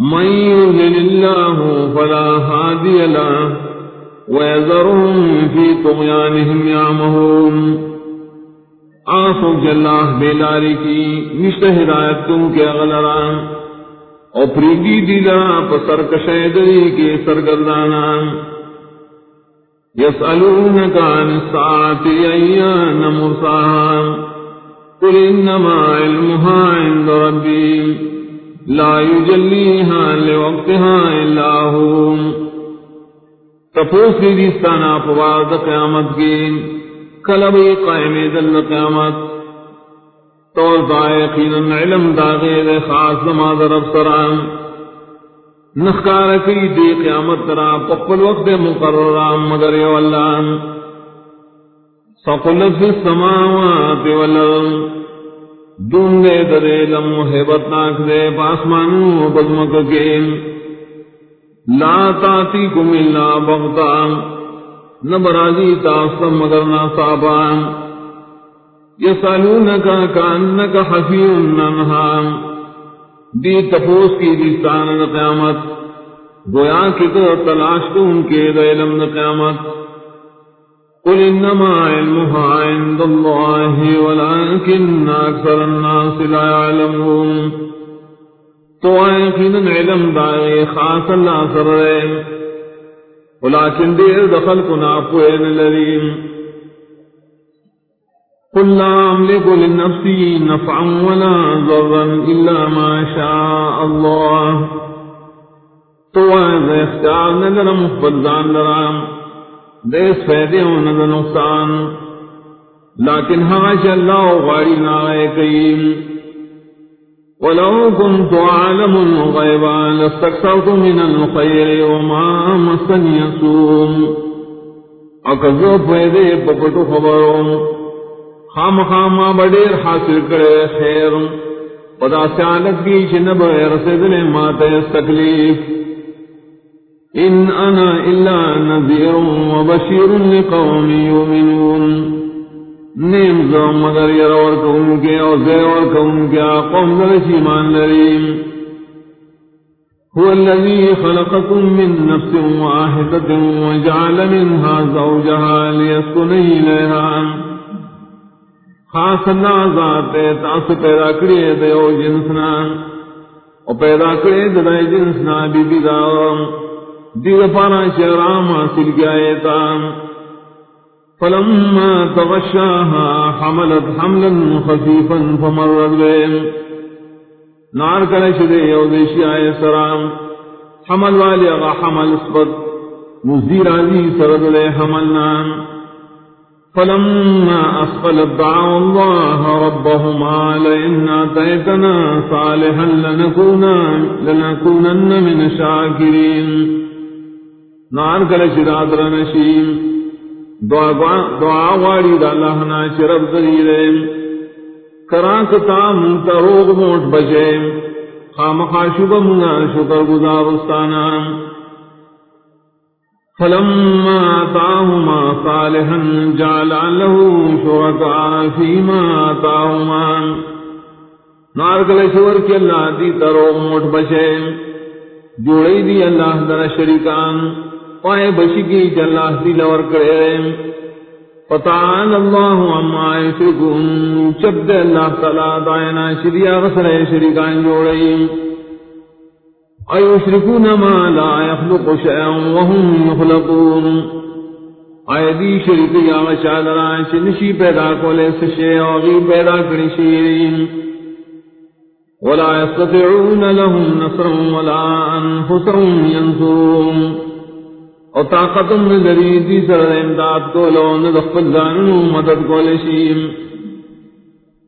من يذل الله فلا هادي له ويذرهم في طغيانهم يعمهون. آسو جلاہ بیلاری کی مشت ہدایت تم کے غلران اور پریگی دیلا پسر کشیدری کے سرگردانا يسألونك عن الساعة أيان مرساها قل إنما علمها عند ربي لا يجليها لوقتها إلا هو. تفوس دیستانا پواد قیامت کی کلبی قائم دل قیامت. تو ذائقین علم داغیر خاص نماز رب سرام نخکار کی دی قیامت ترا پپل وقت مقرر مگر یو اللہ. سقلت فی السماوات والارض. دون دے درے لم محبت ناک دے پاسمانو بزمک کے۔ لا تاتی کم اللہ بغتا نبرازی تاسم مگر ناصابان یسالونکا کانکا حفیون ننہام دی تپوس کی دستان قیامت گویا کی تو تلاش تو ان کے علم قیامت قل انما علمها عند الله ولكن اكثر الناس لا يعلمون تو یقینا علم دائے خاص اللہ سر رہے ولكن دیر دخل کنا پوین لریم قل لا أملك لنفسي نفعا ولا ضرا إلا ما شاء الله تو ایز اختیار نظر مفبدان لرام دیس فیدے و نظر نقصان۔ لیکن حاش اللہ غاری نائے قیم۔ ولو كنت عالم الغيبا لاستكثرت من الخير وما مسني يسوم اکذو فیدے پپٹو خبروں۔ خام خام بڑیر حاصل کرے خیر۔ پدا سیالت کی چنب رسد لے مات تکلیف۔ ان انا الا نذیر و بشیر لقوم یومنون نیم زو مگر یرور کون کے او زیور کون کے قوم درشی مان لریم. هو الذي خلقكم من نفس واحدة وجعل منها زوجها ليسكن إليها خاص اللہ ذات تاس پیدا کری دیو جنسنا. او پیدا کری دی جنسنا بی بی دا دیر پانا شرام حاصل کیا ایتا فلما تغشاها حملت حملا خفیفا فمرد بیم نار کلش دے یو دیشی آئے سرام۔ حمل والی اغا حمل اسبت مزدیر عزیز سرد لے حملنا فلما أسفل دعوا الله ربهما لئن أتيتنا صالحا لنكونن من الشاكرين نار کل شراد رنشیم دعا واری دا اللہ نا شرب ذریرے کراکتا منتروغ موٹ بجے خام خاشب منا شکر گزارستانا فلما آتاهما صالحا جعل له شركاء فيما آتاهما. نار کل شور کی اللہ دی ترو موٹ بشے جوڑی دی اللہ در شریکان. پائے بشی کی جلہ دی لور کرے۔ فتعال اللہ عما یشرکون چبد اللہ تعالی دائنا شریع غسر شریکان جوڑی أيشركون ما لا يخلق شيئا وهم يخلقون آیدی شریک یا مشادران شنشی پیدا کولے سشے آغی پیدا کرنی شیرین۔ ولا يستطيعون لهم نصرا ولا أنفسهم ينصرون او طاقتم نظری دی سر امداد کو کولو ندخل دانو مدد کولے شیم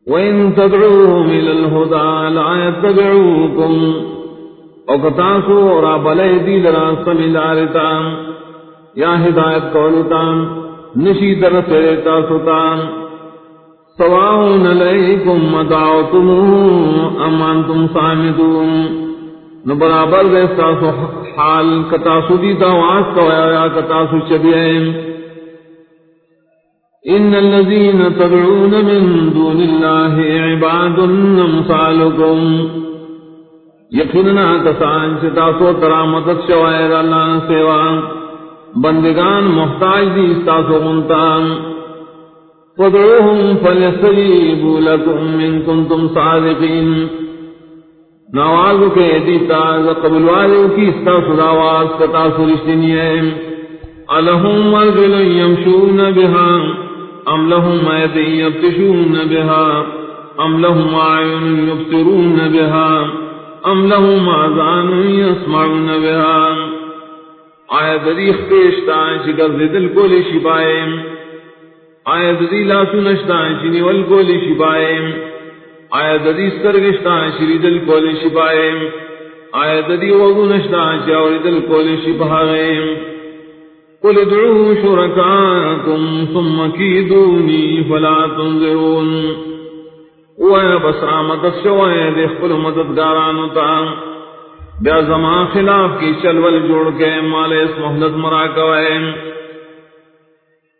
وَإِن تَدْعُوهُمْ إِلَى الْهُدَى لَا يَتَّبِعُوكُمْ. او کتاسو اور بلے دی لرا سمیدارتا یا ہدایت کولتا نشی در سے تاسوتا سواؤن علیکم مدعوتم امان تم سامدون نو برابر دے تاسو حال کتاسو دی دعواز کو یا کتاسو چبیئے ان الذين تدعون من دون الله عباد امثالكم یقینا کسان چتا سو ترا مدد شوائد اللہ سیوا. بندگان محتاج دی استاسو منتان. فدعوهم فلیستجیبوا لکم من کنتم صادقین. نوازو کے دیتا قبل والے کی استاسو داواز کتا سرشتنی ہے۔ الہم ارجل یمشون بها ام لهم ایدی یبتشون بها ام لهم آئین یبترون بها ام لهم آذان يسمعون بها آیا دری خپیشتا شکر دل کولی شپائے آیا دری لا سنشتا شنی ول کولی شپائے آیا دری سرگشتا شری دل کولی شپائے آیا ددی دری وغنشتا شاوری دل کولی شپائے قل ادعوا شركاءكم ثم كيدوني فلا تنظرون. وہ بس مدد شوائے دے خپل مددگارانو تا. بیا زمان خلاف کی چلول جوڑ کے مال اس محلت مرا کوئے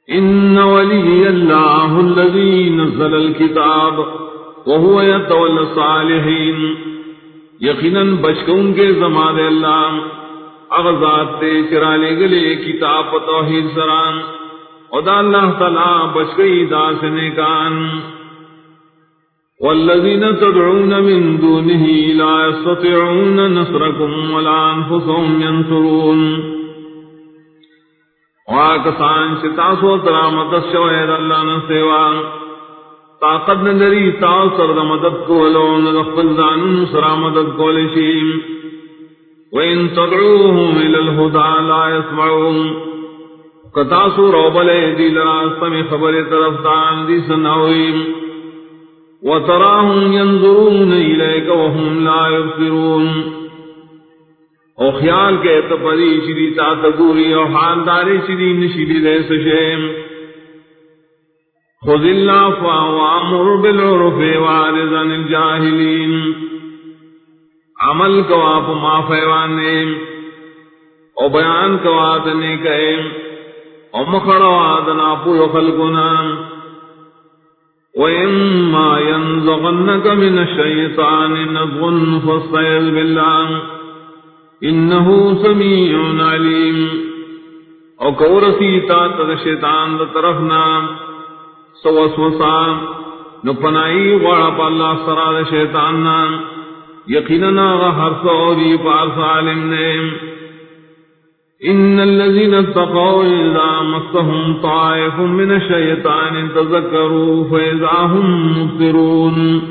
ان ولی اللہ الذی نزل الكتاب وهو يتولى الصالحین یقینا بچکون کے زمان اللہ. اغزاد تے چرا لے گلے کتاب توحید سران. ادا اللہ تعالی بچ گئی دا سنکان. والذين تدعون من دونه لا يستطيعون نصركم ولا أنفسهم ينصرون واکسان شتاسو ترامت الشوئر اللہ نسیوا طاقت ندری تاثر دا مدد کولون دخل دانون سرا مدد کولشیم وإن تدعوهم إلى الهدى لا يسمعون۔ کتاسو روبلے دی لراستمی خبر طرف دان دی سنویم وتراهم ينظرون إليك وهم لا يبصرون۔ او خیال کے تپری شری تا تگوری، او حانداری شری نشری دے سشیم خذ اللہ وامر بالعرف وعرض عن الجاہلین عمل کواپ ما فیوانے او بیان کوادنے کئے او مخڑوادنا پویو خلقنا وإما ينزغنك من الشيطان نزغ فاستعذ بالله إنه سميع عليم. او کورسی تا تد شیطان دا طرفنا سوسوسا نو پنائی غوڑا پا اللہ سرا دا شیطاننا یقیننا غہر سوری پارس عالم نیم إن الذين اتقوا إذا مسهم طائف من الشيطان تذكروا فإذا هم مبصرون۔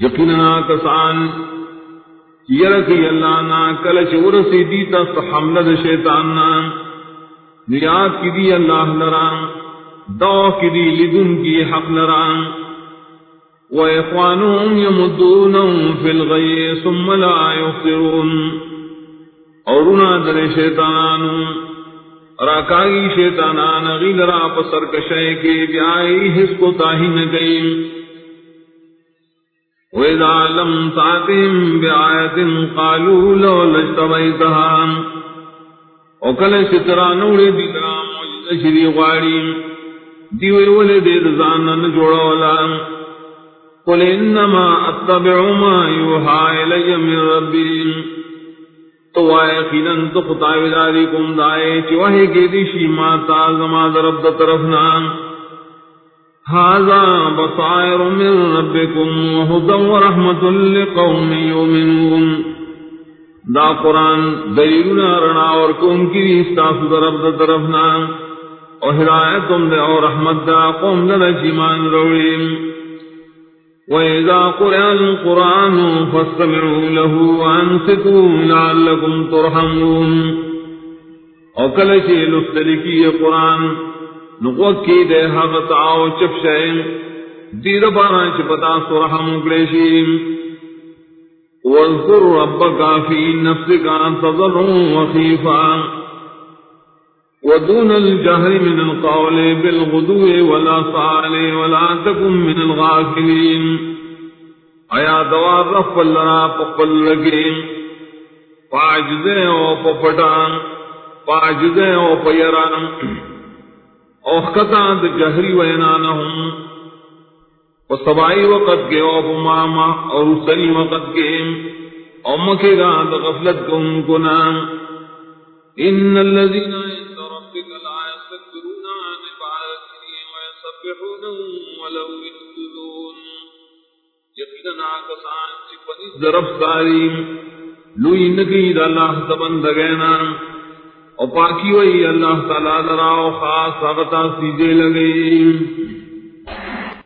يقيننا كسان يركي اللہ نا کلچ ورسی دیتا حملہ شیطاننا نیاد کی دی اللہ لران دو کی لدن کی حق لران. وإخوانهم يمدونهم في الغي ثم لا يخسرون. اور در شیطان راکائی شیطانان غیل را پسر کشے کے بیائی حس کو تاہی نہ گئی وَإِذَا لَمْ تَعْتِهِمْ بِآيَةٍ قَالُوا لَوْ لَجْتَبَيْتَهَا وَكَلَ شِتْرَانُوڑِ دِلَا مُجْدَ شِرِي غَارِي دیوئے ولے دے دزان نہ جوڑا والا قُلْ إِنَّمَا أَتَّبِعُ مَا يُوحَى إِلَيَّ مِن رَّبِّي تو یقیناً تو خطاوی داری کم دائے چی وحی کے دیشی ماتا زما درب دا طرف نام بصائر من ربكم وهدى ورحمة لقوم يؤمنون دا قرآن دلیلنا رنا اور کون کی استاسو درب دا طرف نام اور ہدایتم دے اور رحمت دا قوم دا جیمان روڑیم وإذا قرأ القرآن فاستمعوا له وأنصتوا لعلكم ترحمون۔ وكل شيء لفتلكي قرآن نقوكي دے حق تعاو چپ شئیم دیر بارا چپتا سرحم کلیشیم واذكر ربك في نفسك تضرعا ودون الجهر من القول بالغدو ولا صال ولا تكن من الغافلين. ایا دوار رف لنا پقل لگی پاجزے او پپٹان پاجزے او پیران او خطان د جہری وینانہم و سبائی وقت کے او ماما اور سری وقت کے. او مکے گا دا غفلت کو ان کو نام. ان الذين چی پنیز درف نکی دا اللہ تبند گینا اور پاکی وئی اللہ تعالی دراؤ خاص آغتا سیدے لگئی